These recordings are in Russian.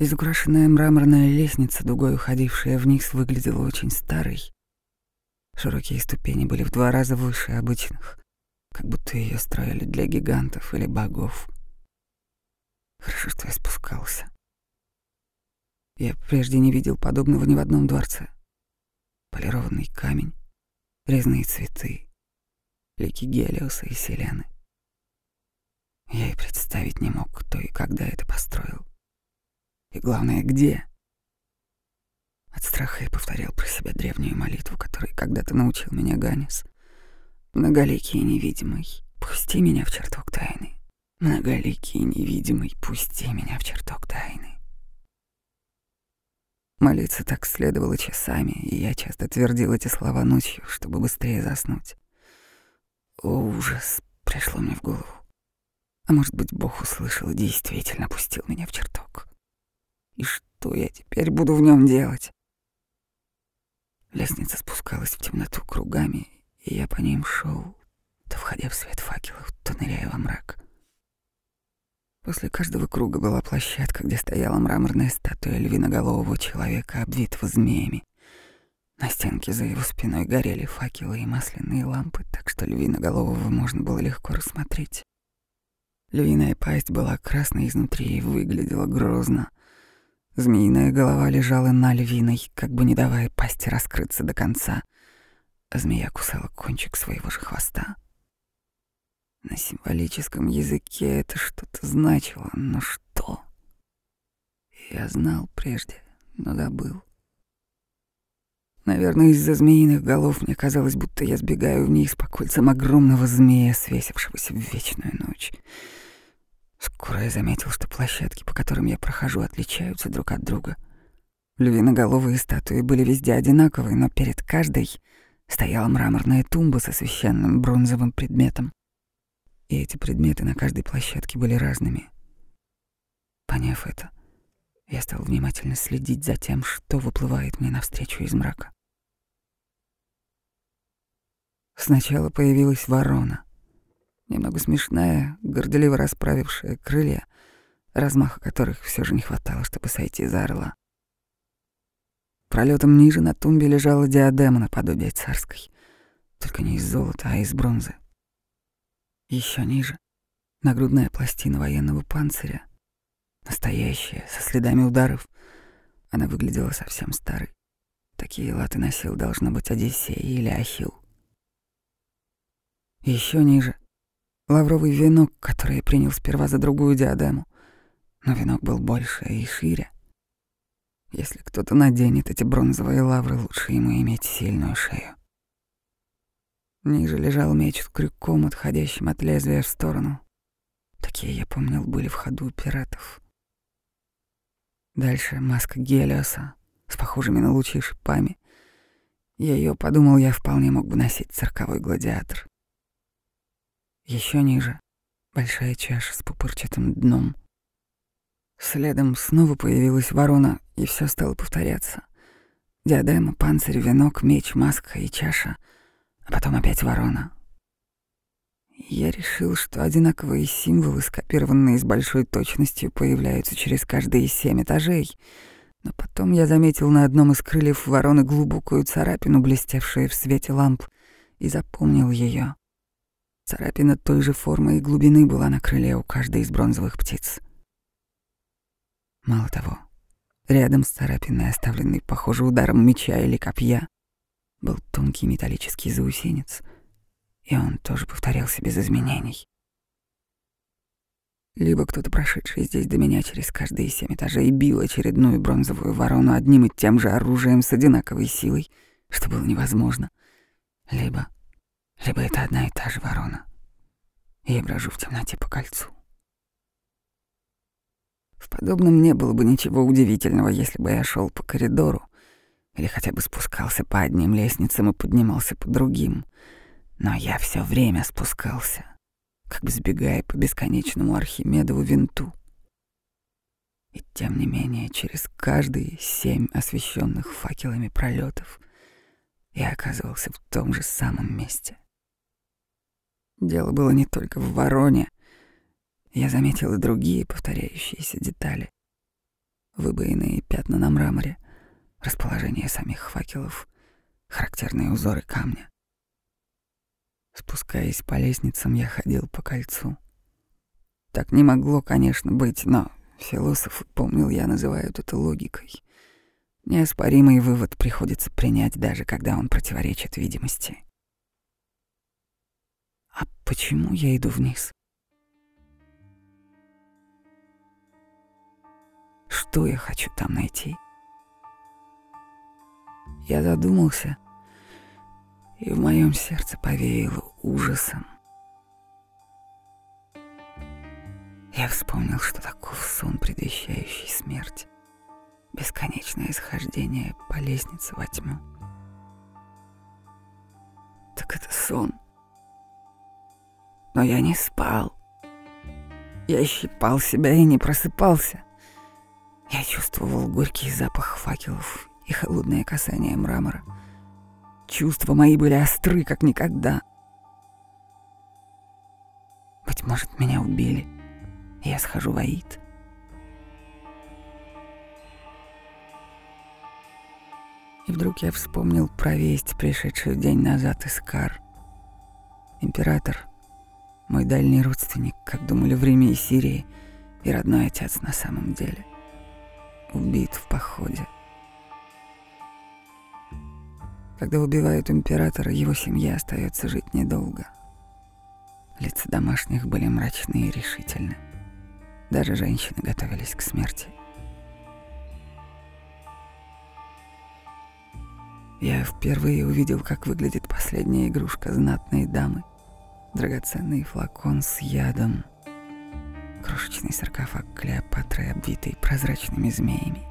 Изукрашенная мраморная лестница, дугой уходившая вниз, выглядела очень старой. Широкие ступени были в два раза выше обычных, как будто ее строили для гигантов или богов. Хорошо, что я спускался. Я прежде не видел подобного ни в одном дворце. Полированный камень, резные цветы, лики Гелиоса и Селены. Я и представить не мог, кто и когда это построил. И главное, где. От страха я повторял про себя древнюю молитву, которой когда-то научил меня Ганис. Многоликий и невидимый, пусти меня в чертог тайны. Многоликий и невидимый, пусти меня в чертог тайны. Молиться так следовало часами, и я часто твердил эти слова ночью, чтобы быстрее заснуть. О, ужас пришло мне в голову. А может быть, Бог услышал и действительно пустил меня в чертог. И что я теперь буду в нем делать? Лестница спускалась в темноту кругами, и я по ним шел, то входя в свет факелов, то ныряя во мрак. После каждого круга была площадка, где стояла мраморная статуя львиноголового человека, обвитого змеями. На стенке за его спиной горели факелы и масляные лампы, так что львиноголового можно было легко рассмотреть. Львиная пасть была красной изнутри и выглядела грозно. Змеиная голова лежала на львиной, как бы не давая пасти раскрыться до конца, змея кусала кончик своего же хвоста. На символическом языке это что-то значило, но что? Я знал прежде, но забыл. Наверное, из-за змеиных голов мне казалось, будто я сбегаю вниз по кольцам огромного змея, свесившегося в вечную ночь. Скоро я заметил, что площадки, по которым я прохожу, отличаются друг от друга. Львиноголовые статуи были везде одинаковые, но перед каждой стояла мраморная тумба со священным бронзовым предметом. И эти предметы на каждой площадке были разными. Поняв это, я стал внимательно следить за тем, что выплывает мне навстречу из мрака. Сначала появилась ворона — немного смешная, горделиво расправившая крылья, размаха которых все же не хватало, чтобы сойти за орла. Пролетом ниже на тумбе лежала диадема наподобие царской, только не из золота, а из бронзы. Еще ниже — нагрудная пластина военного панциря, настоящая, со следами ударов. Она выглядела совсем старой. Такие латы носил, должно быть, Одиссей или Ахилл. Еще ниже лавровый венок, который я принял сперва за другую диадему. Но венок был больше и шире. Если кто-то наденет эти бронзовые лавры, лучше ему иметь сильную шею. Ниже лежал меч с крюком, отходящим от лезвия в сторону. Такие, я помнил, были в ходу у пиратов. Дальше маска Гелиоса с похожими на лучи шипами. Ее, подумал я, вполне мог бы носить цирковой гладиатор. Еще ниже — большая чаша с пупырчатым дном. Следом снова появилась ворона, и все стало повторяться. Диадема, панцирь, венок, меч, маска и чаша, а потом опять ворона. Я решил, что одинаковые символы, скопированные с большой точностью, появляются через каждые семь этажей. Но потом я заметил на одном из крыльев вороны глубокую царапину, блестевшую в свете ламп, и запомнил ее. Царапина той же формы и глубины была на крыле у каждой из бронзовых птиц. Мало того, рядом с царапиной, оставленной, похоже, ударом меча или копья, был тонкий металлический заусенец, и он тоже повторялся без изменений. Либо кто-то, прошедший здесь до меня через каждые семь этажей, бил очередную бронзовую ворону одним и тем же оружием с одинаковой силой, что было невозможно, либо либо это одна и та же ворона. Я брожу в темноте по кольцу. В подобном не было бы ничего удивительного, если бы я шел по коридору или хотя бы спускался по одним лестницам и поднимался по другим. Но я все время спускался, как бы сбегая по бесконечному Архимедову винту. И тем не менее, через каждые семь освещенных факелами пролетов я оказывался в том же самом месте. Дело было не только в вороне. Я заметил и другие повторяющиеся детали. выбоины и пятна на мраморе, расположение самих факелов, характерные узоры камня. Спускаясь по лестницам, я ходил по кольцу. Так не могло, конечно, быть, но философы, помнил я, называют это логикой. Неоспоримый вывод приходится принять, даже когда он противоречит видимости. А почему я иду вниз? Что я хочу там найти? Я задумался, и в моем сердце повеяло ужасом. Я вспомнил, что таков сон, предвещающий смерть. Бесконечное исхождение по лестнице во тьму. Так это сон. Но я не спал. Я щипал себя и не просыпался. Я чувствовал горький запах факелов и холодное касание мрамора. Чувства мои были остры, как никогда. Быть может, меня убили, и я схожу в Аид. И вдруг я вспомнил про весть, пришедшую день назад из Кар. Император, мой дальний родственник, как думали в Риме и Сирии, и родной отец на самом деле, убит в походе. Когда убивают императора, его семья остается жить недолго. Лица домашних были мрачны и решительны. Даже женщины готовились к смерти. Я впервые увидел, как выглядит последняя игрушка знатной дамы. Драгоценный флакон с ядом. Крошечный саркофаг Клеопатры, обвитый прозрачными змеями.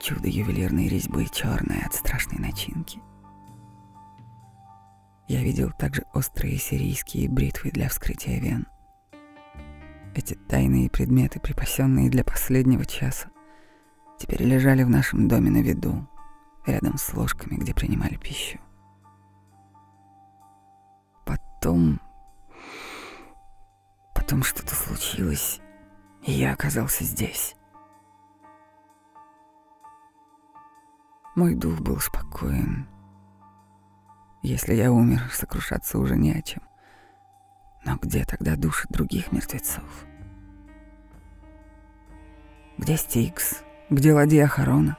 Чудо ювелирной резьбы, черное от страшной начинки. Я видел также острые сирийские бритвы для вскрытия вен. Эти тайные предметы, припасенные для последнего часа, теперь лежали в нашем доме на виду, рядом с ложками, где принимали пищу. Потом... Потом что-то случилось, и я оказался здесь. Мой дух был спокоен. Если я умер, сокрушаться уже не о чем. Но где тогда души других мертвецов? Где Стикс? Где ладья Харона?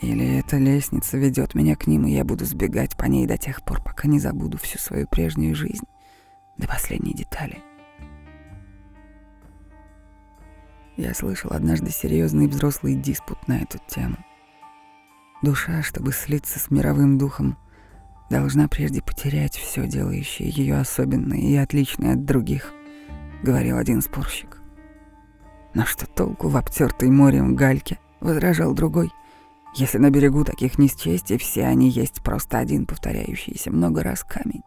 Или эта лестница ведет меня к ним, и я буду сбегать по ней до тех пор, пока не забуду всю свою прежнюю жизнь до последней детали. Я слышал однажды серьезный взрослый диспут на эту тему. Душа, чтобы слиться с мировым духом, должна прежде потерять все, делающее ее особенной и отличной от других, говорил один спорщик. Но что толку в обтертой морем гальке, возражал другой, если на берегу таких несчастий все они есть просто один повторяющийся много раз камень.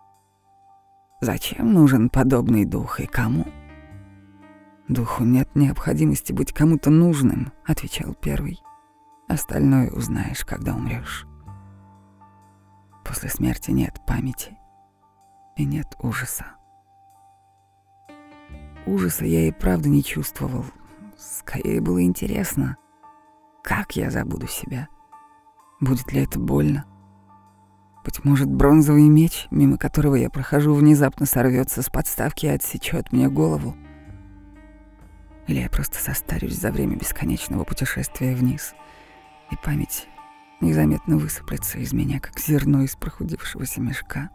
Зачем нужен подобный дух и кому? Духу нет необходимости быть кому-то нужным, отвечал первый. Остальное узнаешь, когда умрешь. После смерти нет памяти и нет ужаса. Ужаса я и правда не чувствовал. Скорее было интересно, как я забуду себя. Будет ли это больно? Быть может, бронзовый меч, мимо которого я прохожу, внезапно сорвется с подставки и отсечет мне голову. Или я просто состарюсь за время бесконечного путешествия вниз — и память незаметно высыплется из меня, как зерно из прохудившегося мешка.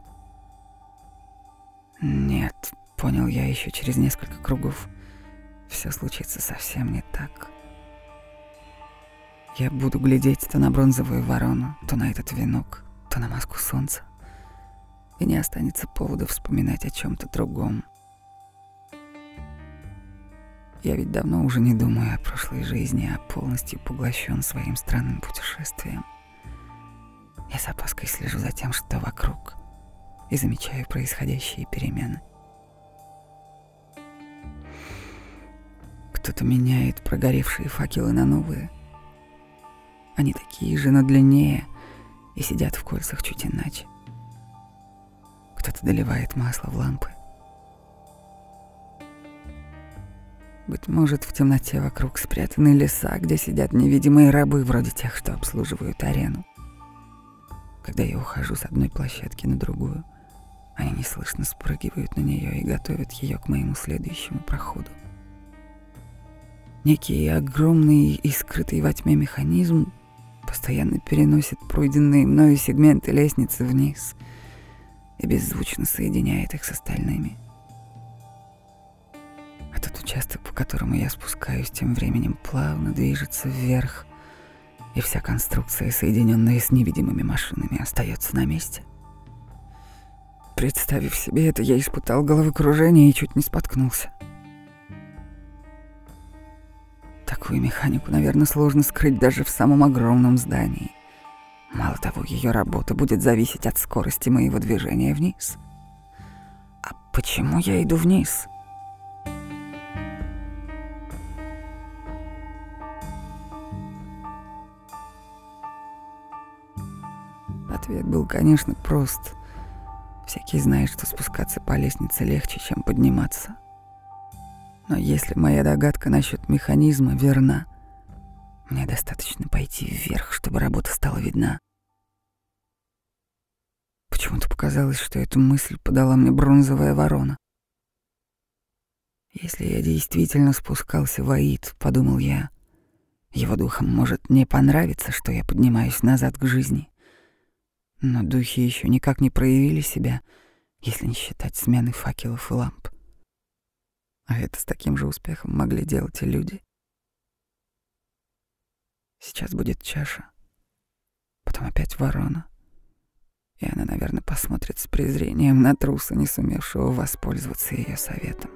Нет, понял я еще через несколько кругов, все случится совсем не так. Я буду глядеть то на бронзовую ворону, то на этот венок, то на маску солнца, и не останется повода вспоминать о чем-то другом. Я ведь давно уже не думаю о прошлой жизни, а полностью поглощен своим странным путешествием. Я с опаской слежу за тем, что вокруг, и замечаю происходящие перемены. Кто-то меняет прогоревшие факелы на новые. Они такие же, но длиннее, и сидят в кольцах чуть иначе. Кто-то доливает масло в лампы. Быть может, в темноте вокруг спрятаны леса, где сидят невидимые рабы, вроде тех, что обслуживают арену. Когда я ухожу с одной площадки на другую, они неслышно спрыгивают на нее и готовят ее к моему следующему проходу. Некий огромный и скрытый во тьме механизм постоянно переносит пройденные мною сегменты лестницы вниз и беззвучно соединяет их с остальными. Этот участок, по которому я спускаюсь, тем временем плавно движется вверх, и вся конструкция, соединенная с невидимыми машинами, остается на месте. Представив себе это, я испытал головокружение и чуть не споткнулся. Такую механику, наверное, сложно скрыть даже в самом огромном здании. Мало того, ее работа будет зависеть от скорости моего движения вниз. А почему я иду вниз? Ответ был, конечно, прост. Всякий знает, что спускаться по лестнице легче, чем подниматься. Но если моя догадка насчет механизма верна, мне достаточно пойти вверх, чтобы работа стала видна. Почему-то показалось, что эту мысль подала мне бронзовая ворона. Если я действительно спускался в Аид, подумал я, его духом может не понравиться, что я поднимаюсь назад к жизни. Но духи еще никак не проявили себя, если не считать смены факелов и ламп. А это с таким же успехом могли делать и люди. Сейчас будет чаша, потом опять ворона. И она, наверное, посмотрит с презрением на труса, не сумевшего воспользоваться ее советом.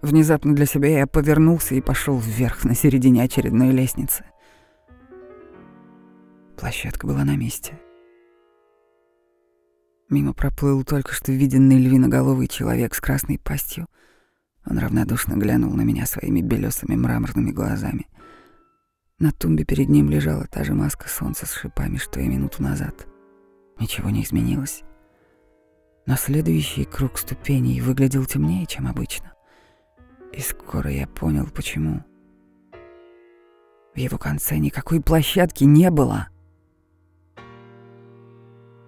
Внезапно для себя я повернулся и пошел вверх на середине очередной лестницы. Площадка была на месте. Мимо проплыл только что виденный львиноголовый человек с красной пастью. Он равнодушно глянул на меня своими белесыми мраморными глазами. На тумбе перед ним лежала та же маска солнца с шипами, что и минуту назад. Ничего не изменилось. Но следующий круг ступеней выглядел темнее, чем обычно. И скоро я понял, почему. В его конце никакой площадки не было.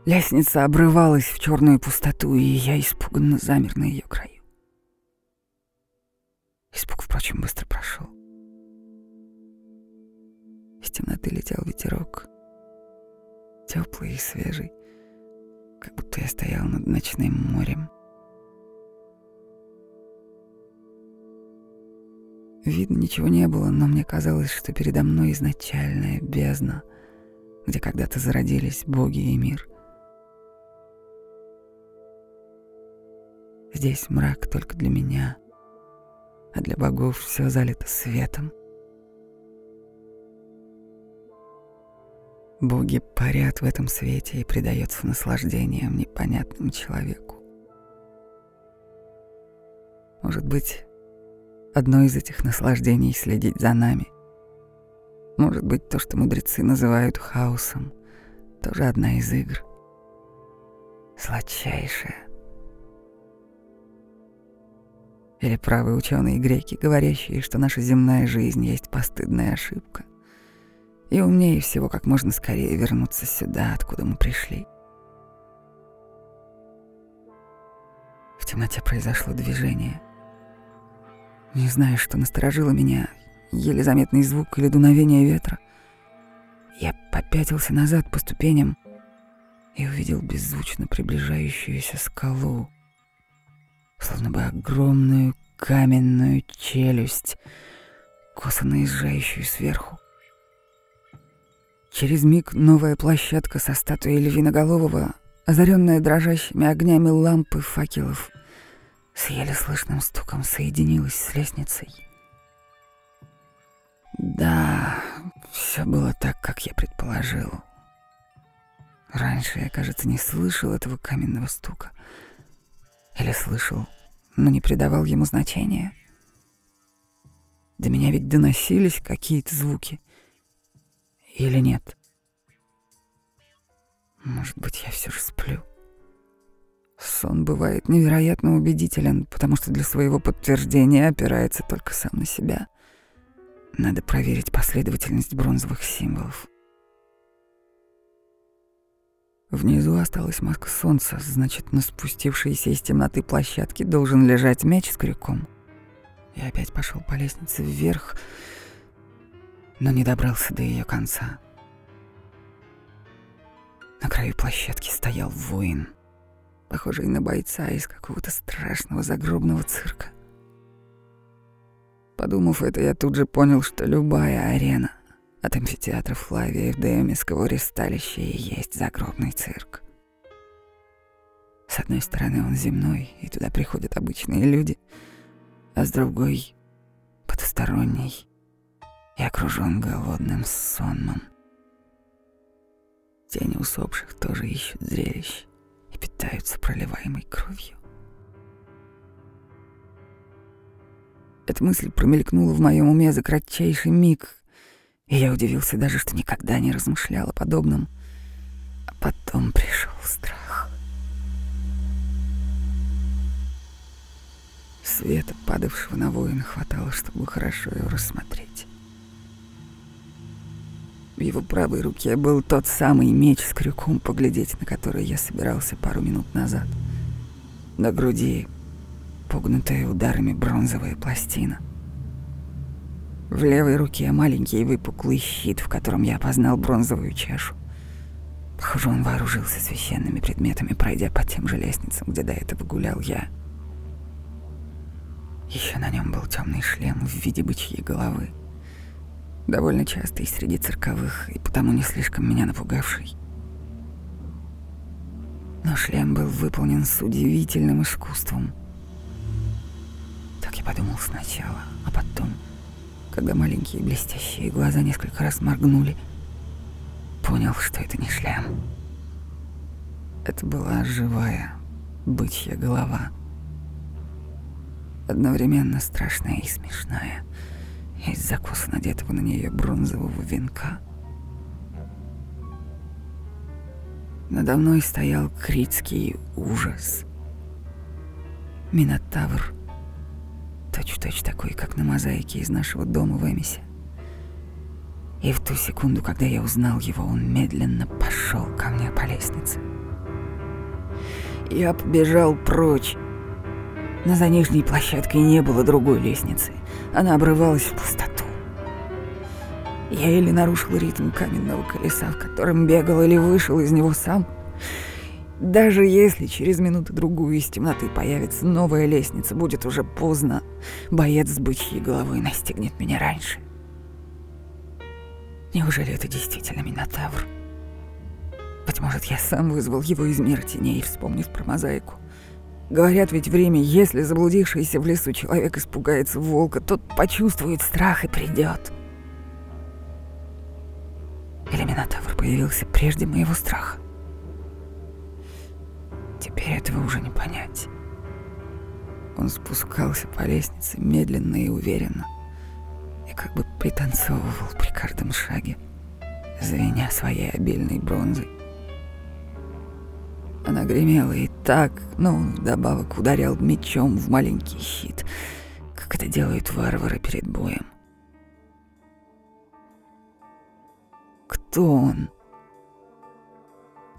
Лестница обрывалась в черную пустоту, и я испуганно замер на ее краю. Испуг, впрочем, быстро прошел. Из темноты летел ветерок, теплый и свежий, как будто я стоял над ночным морем. Видно, ничего не было, но мне казалось, что передо мной изначальная бездна, где когда-то зародились боги и мир. Здесь мрак только для меня, а для богов все залито светом. Боги парят в этом свете и предаются наслаждениям непонятному человеку. Может быть, одно из этих наслаждений — следить за нами. Может быть, то, что мудрецы называют хаосом, тоже одна из игр. Сладчайшая, Или правы ученые греки, говорящие, что наша земная жизнь есть постыдная ошибка. И умнее всего как можно скорее вернуться сюда, откуда мы пришли. В темноте произошло движение. Не знаю, что насторожило меня, еле заметный звук или дуновение ветра. Я попятился назад по ступеням и увидел беззвучно приближающуюся скалу словно бы огромную каменную челюсть, косо наезжающую сверху. Через миг новая площадка со статуей львиноголового, озаренная дрожащими огнями лампы факелов, с еле слышным стуком соединилась с лестницей. Да, все было так, как я предположил. Раньше я, кажется, не слышал этого каменного стука — или слышал, но не придавал ему значения. До меня ведь доносились какие-то звуки. Или нет? Может быть, я все же сплю. Сон бывает невероятно убедителен, потому что для своего подтверждения опирается только сам на себя. Надо проверить последовательность бронзовых символов. Внизу осталась маска солнца, значит, на спустившейся из темноты площадке должен лежать мяч с крюком. Я опять пошел по лестнице вверх, но не добрался до ее конца. На краю площадки стоял воин — похожий на бойца из какого-то страшного загробного цирка. Подумав это, я тут же понял, что любая арена, от амфитеатра Флавия до Эмиского ресталища и есть загробный цирк. С одной стороны он земной, и туда приходят обычные люди, а с другой — потусторонний и окружен голодным сонмом. Тени усопших тоже ищут зрелищ питаются проливаемой кровью. Эта мысль промелькнула в моем уме за кратчайший миг, и я удивился даже, что никогда не размышлял о подобном. А потом пришел страх. Света, падавшего на воина, хватало, чтобы хорошо его рассмотреть. В его правой руке был тот самый меч с крюком, поглядеть на который я собирался пару минут назад. На груди погнутая ударами бронзовая пластина. В левой руке маленький выпуклый щит, в котором я опознал бронзовую чашу. Похоже, он вооружился священными предметами, пройдя по тем же лестницам, где до этого гулял я. Еще на нем был темный шлем в виде бычьей головы довольно частый среди цирковых и потому не слишком меня напугавший. Но шлем был выполнен с удивительным искусством. Так я подумал сначала, а потом, когда маленькие блестящие глаза несколько раз моргнули, понял, что это не шлем. Это была живая бычья голова. Одновременно страшная и смешная — из-за косо надетого на нее бронзового венка. Надо мной стоял критский ужас. Минотавр, точь-в-точь такой, как на мозаике из нашего дома в Эмисе. И в ту секунду, когда я узнал его, он медленно пошел ко мне по лестнице. Я побежал прочь, но за нижней площадкой не было другой лестницы. Она обрывалась в пустоту. Я еле нарушил ритм каменного колеса, в котором бегал или вышел из него сам. Даже если через минуту-другую из темноты появится новая лестница, будет уже поздно. Боец с бычьей головой настигнет меня раньше. Неужели это действительно Минотавр? Быть может, я сам вызвал его из мира теней, вспомнив про мозаику. Говорят ведь время, если заблудившийся в лесу человек испугается волка, тот почувствует страх и придет. Или Минотавр появился прежде моего страха? Теперь этого уже не понять. Он спускался по лестнице медленно и уверенно, и как бы пританцовывал при каждом шаге, звеня своей обильной бронзой. Она гремела и так, ну, вдобавок ударял мечом в маленький щит, как это делают варвары перед боем. Кто он?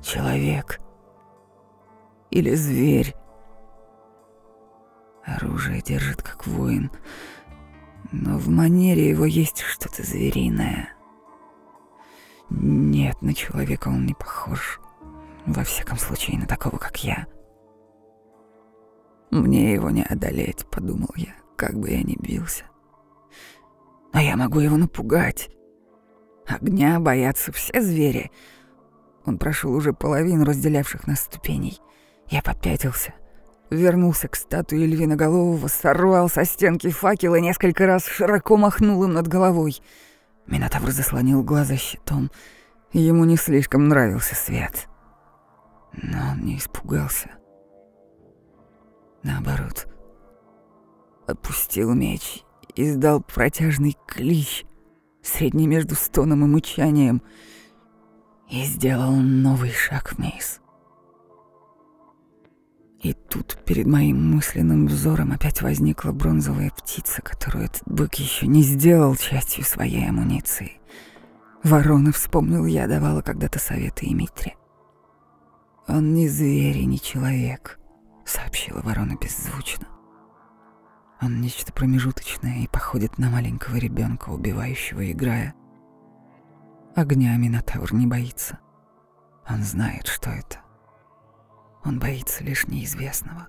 Человек? Или зверь? Оружие держит как воин, но в манере его есть что-то звериное. Нет, на человека он не похож. Во всяком случае, на такого, как я. Мне его не одолеть, подумал я, как бы я ни бился. Но я могу его напугать. Огня боятся все звери. Он прошел уже половину разделявших нас ступеней. Я попятился, вернулся к статуе львиноголового, сорвал со стенки факел и несколько раз широко махнул им над головой. Минотавр заслонил глаза щитом. Ему не слишком нравился свет. Но он не испугался. Наоборот, опустил меч, издал протяжный клич, средний между стоном и мычанием, и сделал новый шаг вниз. Тут перед моим мысленным взором опять возникла бронзовая птица, которую этот бык еще не сделал частью своей амуниции. Ворона, вспомнил я, давала когда-то советы Имитре. «Он не зверь и не человек», — сообщила ворона беззвучно. «Он нечто промежуточное и походит на маленького ребенка, убивающего, играя. Огня Минотавр не боится. Он знает, что это. Он боится лишь неизвестного.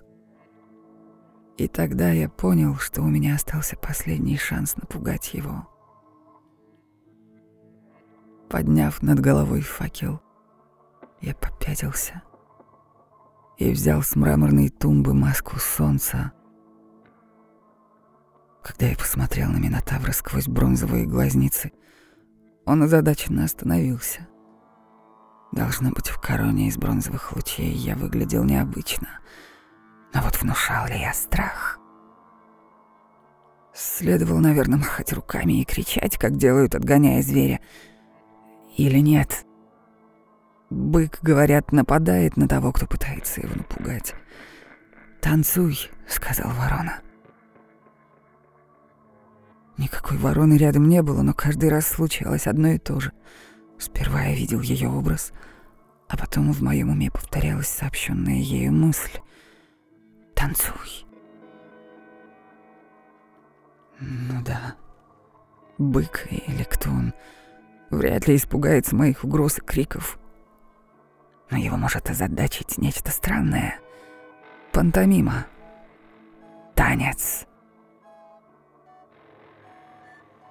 И тогда я понял, что у меня остался последний шанс напугать его. Подняв над головой факел, я попятился и взял с мраморной тумбы маску солнца. Когда я посмотрел на Минотавра сквозь бронзовые глазницы, он озадаченно остановился. Должно быть, в короне из бронзовых лучей я выглядел необычно. Но вот внушал ли я страх? Следовало, наверное, махать руками и кричать, как делают, отгоняя зверя. Или нет? Бык, говорят, нападает на того, кто пытается его напугать. «Танцуй», — сказал ворона. Никакой вороны рядом не было, но каждый раз случалось одно и то же — Сперва я видел ее образ, а потом в моем уме повторялась сообщенная ею мысль. «Танцуй». Ну да, бык или кто он вряд ли испугается моих угроз и криков. Но его может озадачить нечто странное. Пантомима. Танец.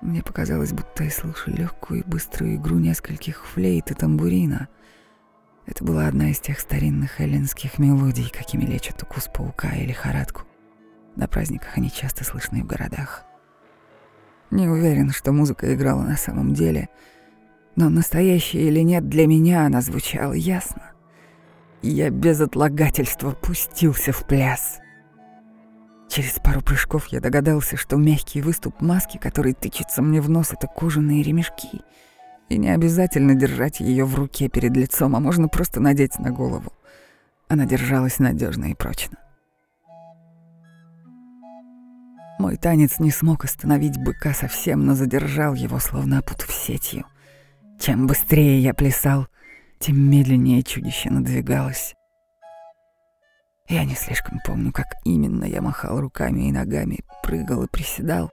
Мне показалось, будто я слышу легкую и быструю игру нескольких флейт и тамбурина. Это была одна из тех старинных эллинских мелодий, какими лечат укус паука или лихорадку. На праздниках они часто слышны в городах. Не уверен, что музыка играла на самом деле, но настоящая или нет, для меня она звучала ясно. Я без отлагательства пустился в пляс. Через пару прыжков я догадался, что мягкий выступ маски, который тычется мне в нос, это кожаные ремешки. И не обязательно держать ее в руке перед лицом, а можно просто надеть на голову. Она держалась надежно и прочно. Мой танец не смог остановить быка совсем, но задержал его, словно опутав сетью. Чем быстрее я плясал, тем медленнее чудище надвигалось. Я не слишком помню, как именно я махал руками и ногами, прыгал и приседал.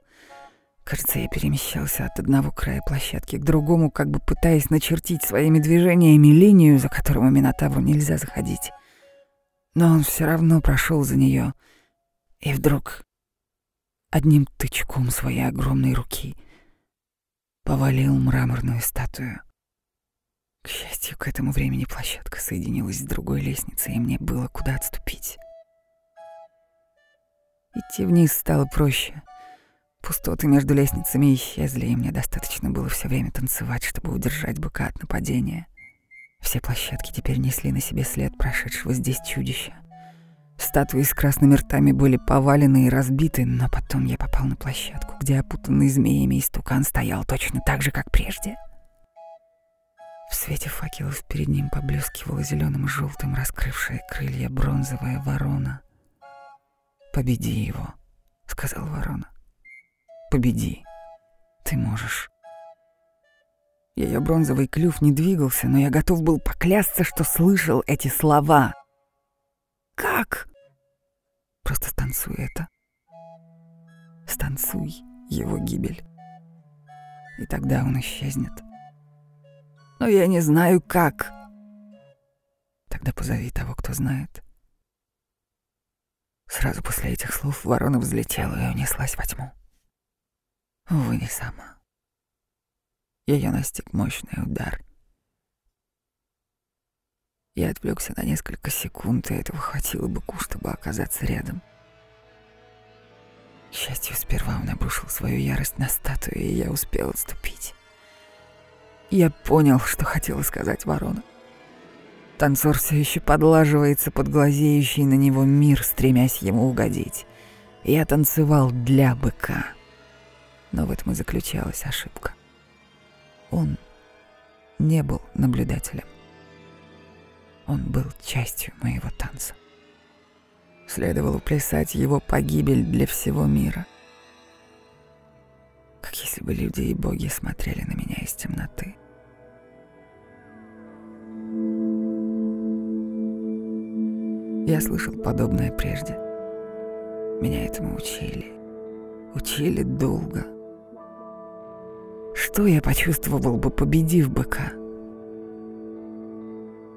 Кажется, я перемещался от одного края площадки к другому, как бы пытаясь начертить своими движениями линию, за которую Минотавру нельзя заходить. Но он все равно прошел за нее. И вдруг одним тычком своей огромной руки повалил мраморную статую. К счастью, к этому времени площадка соединилась с другой лестницей, и мне было куда отступить. Идти вниз стало проще. Пустоты между лестницами исчезли, и мне достаточно было все время танцевать, чтобы удержать быка от нападения. Все площадки теперь несли на себе след прошедшего здесь чудища. Статуи с красными ртами были повалены и разбиты, но потом я попал на площадку, где опутанный змеями истукан стоял точно так же, как прежде — в свете факелов перед ним поблескивала зеленым и желтым раскрывшая крылья бронзовая ворона. «Победи его», — сказал ворона. «Победи. Ты можешь». Ее бронзовый клюв не двигался, но я готов был поклясться, что слышал эти слова. «Как?» «Просто станцуй это. Станцуй его гибель. И тогда он исчезнет» но я не знаю как. Тогда позови того, кто знает. Сразу после этих слов ворона взлетела и унеслась во тьму. Увы, не сама. Ее настиг мощный удар. Я отвлекся на несколько секунд, и этого хватило быку, чтобы оказаться рядом. К счастью, сперва он обрушил свою ярость на статую, и я успел отступить. Я понял, что хотела сказать ворона. Танцор все еще подлаживается под глазеющий на него мир, стремясь ему угодить. Я танцевал для быка. Но в этом и заключалась ошибка. Он не был наблюдателем. Он был частью моего танца. Следовало плясать его погибель для всего мира. Как если бы люди и боги смотрели на меня из темноты. Я слышал подобное прежде. Меня этому учили. Учили долго. Что я почувствовал бы, победив быка?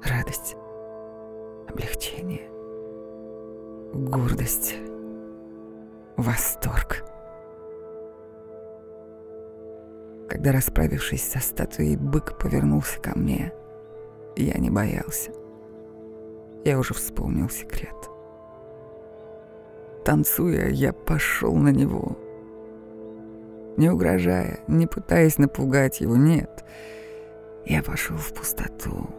Радость, облегчение, гордость, восторг. Когда, расправившись со статуей, бык повернулся ко мне, я не боялся. Я уже вспомнил секрет. Танцуя, я пошел на него. Не угрожая, не пытаясь напугать его, нет. Я пошел в пустоту,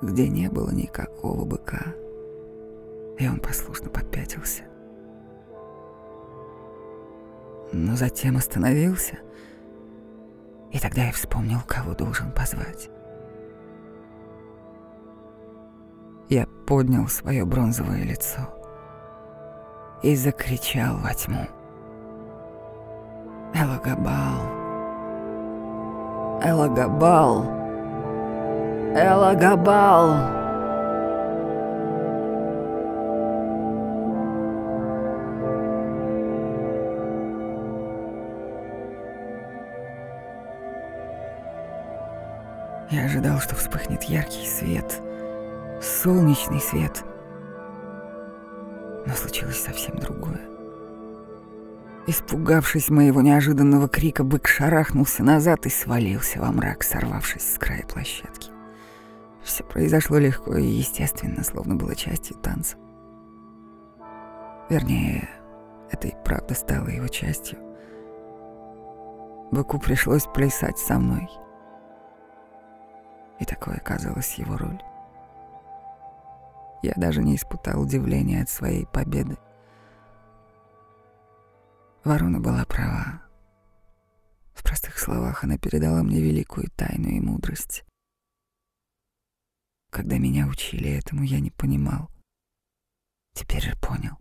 где не было никакого быка. И он послушно попятился. Но затем остановился, и тогда я вспомнил, кого должен позвать. Я поднял свое бронзовое лицо и закричал во тьму. Элагабал, Элагабал, Элагабал. Я ожидал, что вспыхнет яркий свет — солнечный свет. Но случилось совсем другое. Испугавшись моего неожиданного крика, бык шарахнулся назад и свалился во мрак, сорвавшись с края площадки. Все произошло легко и естественно, словно было частью танца. Вернее, это и правда стало его частью. Быку пришлось плясать со мной. И такое оказалась его роль. Я даже не испытал удивления от своей победы. Ворона была права. В простых словах она передала мне великую тайну и мудрость. Когда меня учили этому, я не понимал. Теперь же понял.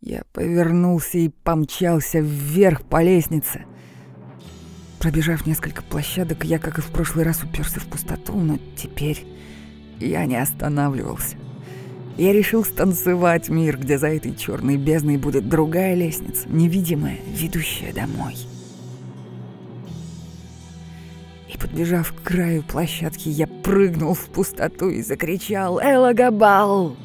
Я повернулся и помчался вверх по лестнице — Пробежав несколько площадок, я, как и в прошлый раз, уперся в пустоту, но теперь я не останавливался. Я решил станцевать мир, где за этой черной бездной будет другая лестница, невидимая, ведущая домой. И подбежав к краю площадки, я прыгнул в пустоту и закричал «Элла Габал!».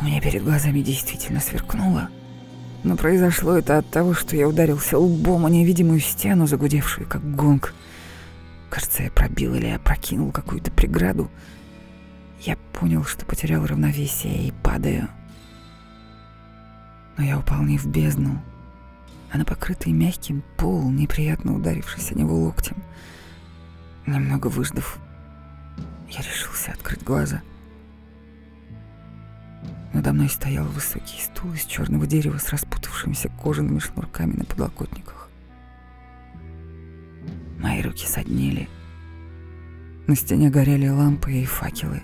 У меня перед глазами действительно сверкнуло — но произошло это от того, что я ударился лбом о невидимую стену, загудевшую, как гонг. Кажется, я пробил или опрокинул какую-то преграду. Я понял, что потерял равновесие и падаю. Но я упал не в бездну, а на покрытый мягким пол, неприятно ударившись о него локтем. Немного выждав, я решился открыть глаза — надо мной стоял высокий стул из черного дерева с распутавшимися кожаными шнурками на подлокотниках. Мои руки соднили. На стене горели лампы и факелы,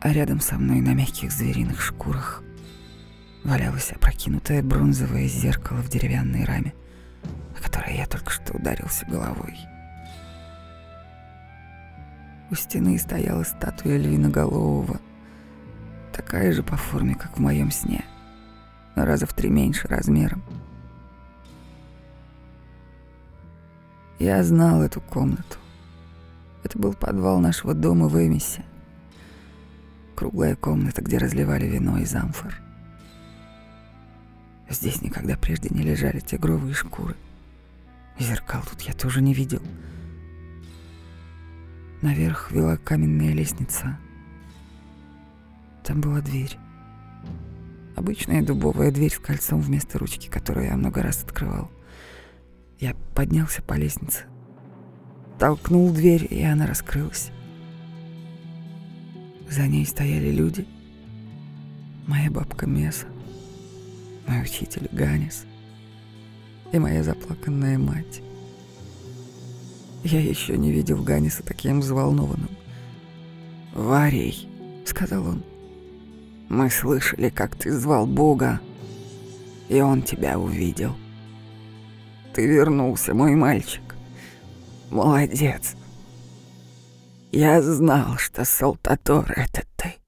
а рядом со мной на мягких звериных шкурах валялось опрокинутое бронзовое зеркало в деревянной раме, о которое я только что ударился головой. У стены стояла статуя львиноголового, такая же по форме, как в моем сне, но раза в три меньше размером. Я знал эту комнату. Это был подвал нашего дома в Эмисе. Круглая комната, где разливали вино из амфор. Здесь никогда прежде не лежали тигровые шкуры. Зеркал тут я тоже не видел. Наверх вела каменная лестница — там была дверь. Обычная дубовая дверь с кольцом вместо ручки, которую я много раз открывал. Я поднялся по лестнице, толкнул дверь, и она раскрылась. За ней стояли люди. Моя бабка Меса, мой учитель Ганис и моя заплаканная мать. Я еще не видел Ганиса таким взволнованным. «Варий», — сказал он, — «мы слышали, как ты звал Бога, и он тебя увидел. Ты вернулся, мой мальчик. Молодец. Я знал, что Салтатор — это ты».